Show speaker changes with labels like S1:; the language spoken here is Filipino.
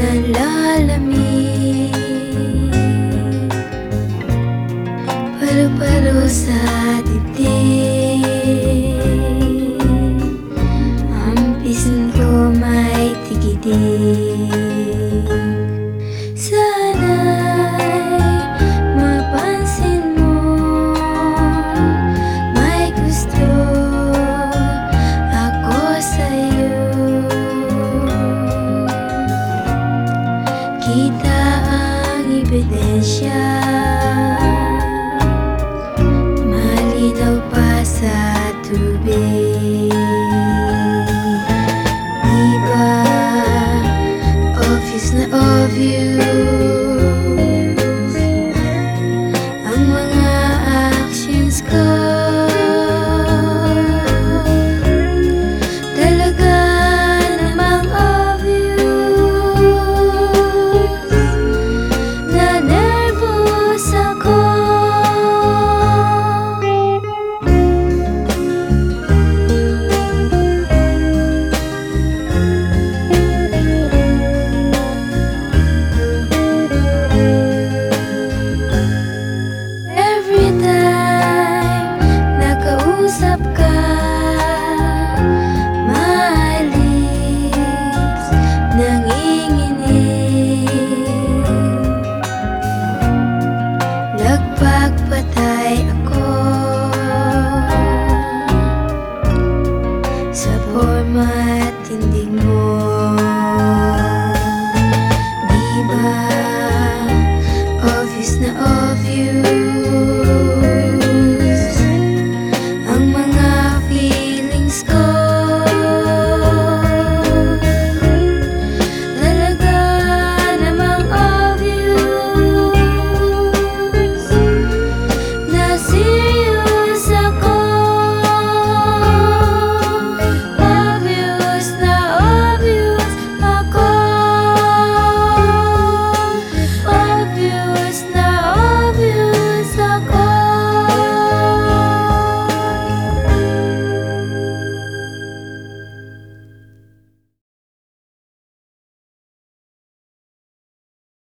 S1: na lalamig. Sa dibdib Ang pisan ko may tigidig 天下。